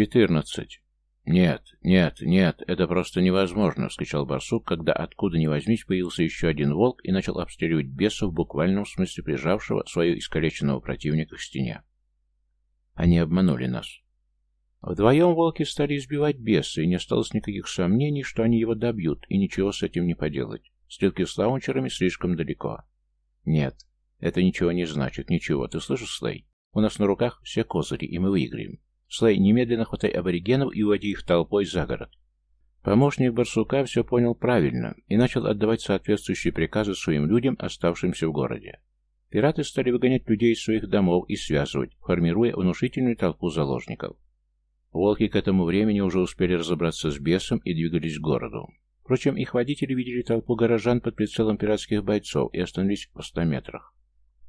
«Четырнадцать». «Нет, нет, нет, это просто невозможно!» — вскричал барсук, когда откуда ни возьмись появился еще один волк и начал обстреливать беса в буквальном смысле прижавшего свою искалеченного противника к стене. Они обманули нас. Вдвоем волки стали избивать беса, и не осталось никаких сомнений, что они его добьют, и ничего с этим не поделать. Стрелки с лаунчерами слишком далеко. Нет, это ничего не значит, ничего. Ты слышишь, Слей? У нас на руках все козыри, и мы выиграем. Слей, немедленно хватай аборигенов и уводи их толпой за город. Помощник барсука все понял правильно и начал отдавать соответствующие приказы своим людям, оставшимся в городе. Пираты стали выгонять людей из своих домов и связывать, формируя внушительную толпу заложников. Волки к этому времени уже успели разобраться с бесом и двигались к городу. Впрочем, их водители видели толпу горожан под прицелом пиратских бойцов и остановились в ста метрах.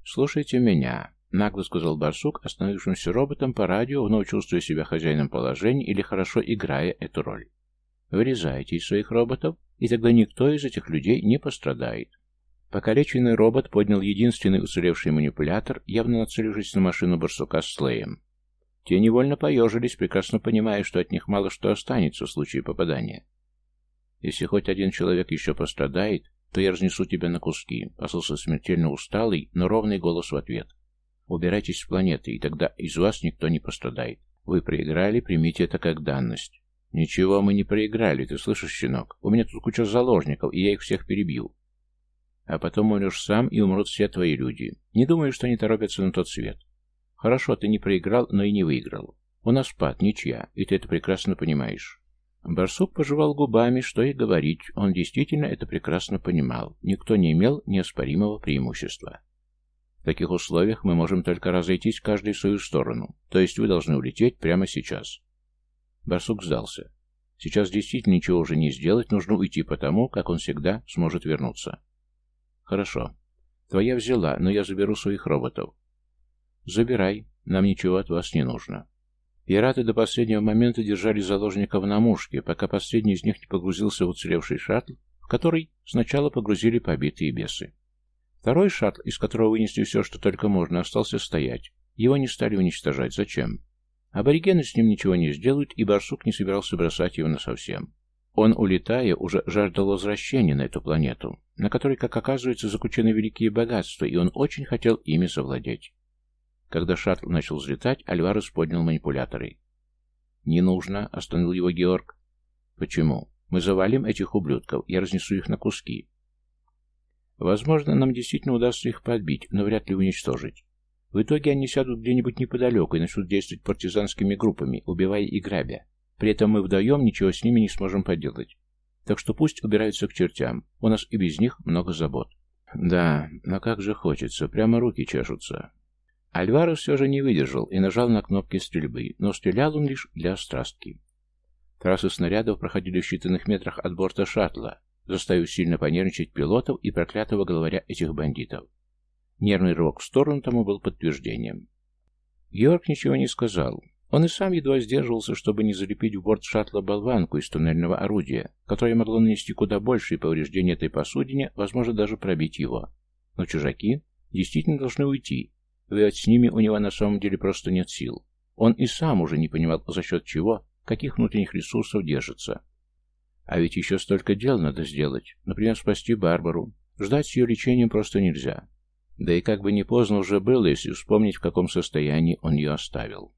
«Слушайте меня», — нагло сказал барсук, остановившимся роботом по радио, вновь чувствуя себя хозяином положения или хорошо играя эту роль. «Вырезайте из своих роботов, и тогда никто из этих людей не пострадает». Покалеченный робот поднял единственный уцелевший манипулятор, явно нацелившись на машину барсука с Слеем. Те невольно поежились, прекрасно понимая, что от них мало что останется в случае попадания. «Если хоть один человек еще пострадает, то я разнесу тебя на куски», — послался смертельно усталый, но ровный голос в ответ. «Убирайтесь с планеты, и тогда из вас никто не пострадает. Вы проиграли, примите это как данность». «Ничего мы не проиграли, ты слышишь, щенок? У меня тут куча заложников, и я их всех перебью. А потом умрешь сам, и умрут все твои люди. Не думаю, что они торопятся на тот свет. Хорошо, ты не проиграл, но и не выиграл. У нас пад, ничья, и ты это прекрасно понимаешь. Барсук пожевал губами, что и говорить. Он действительно это прекрасно понимал. Никто не имел неоспоримого преимущества. В таких условиях мы можем только разойтись каждый в свою сторону. То есть вы должны улететь прямо сейчас. Барсук сдался. Сейчас действительно ничего уже не сделать, нужно уйти потому, как он всегда сможет вернуться. Хорошо. Твоя взяла, но я заберу своих роботов. «Забирай, нам ничего от вас не нужно». Пираты до последнего момента держали заложников на мушке, пока последний из них не погрузился в уцелевший шаттл, в который сначала погрузили побитые бесы. Второй шаттл, из которого вынесли все, что только можно, остался стоять. Его не стали уничтожать. Зачем? Аборигены с ним ничего не сделают, и барсук не собирался бросать его насовсем. Он, улетая, уже жаждал возвращения на эту планету, на которой, как оказывается, заключены великие богатства, и он очень хотел ими совладеть. Когда шаттл начал взлетать, Альварес поднял манипуляторы. «Не нужно», — остановил его Георг. «Почему? Мы завалим этих ублюдков, я разнесу их на куски». «Возможно, нам действительно удастся их подбить, но вряд ли уничтожить. В итоге они сядут где-нибудь неподалеку и начнут действовать партизанскими группами, убивая и грабя. При этом мы вдвоем ничего с ними не сможем поделать. Так что пусть убираются к чертям, у нас и без них много забот». «Да, но как же хочется, прямо руки чешутся». Альварес все же не выдержал и нажал на кнопки стрельбы, но стрелял он лишь для страстки. Трассы снарядов проходили в считанных метрах от борта шаттла, заставив сильно понервничать пилотов и проклятого главаря этих бандитов. Нервный рывок в сторону тому был подтверждением. Георг ничего не сказал. Он и сам едва сдерживался, чтобы не залепить в борт шаттла болванку из туннельного орудия, которое могло нанести куда большие повреждения этой посудине, возможно, даже пробить его. Но чужаки действительно должны уйти, Воевать с ними у него на самом деле просто нет сил. Он и сам уже не понимал, за счет чего, каких внутренних ресурсов держится. А ведь еще столько дел надо сделать. Например, спасти Барбару. Ждать с ее лечением просто нельзя. Да и как бы не поздно уже было, если вспомнить, в каком состоянии он ее оставил.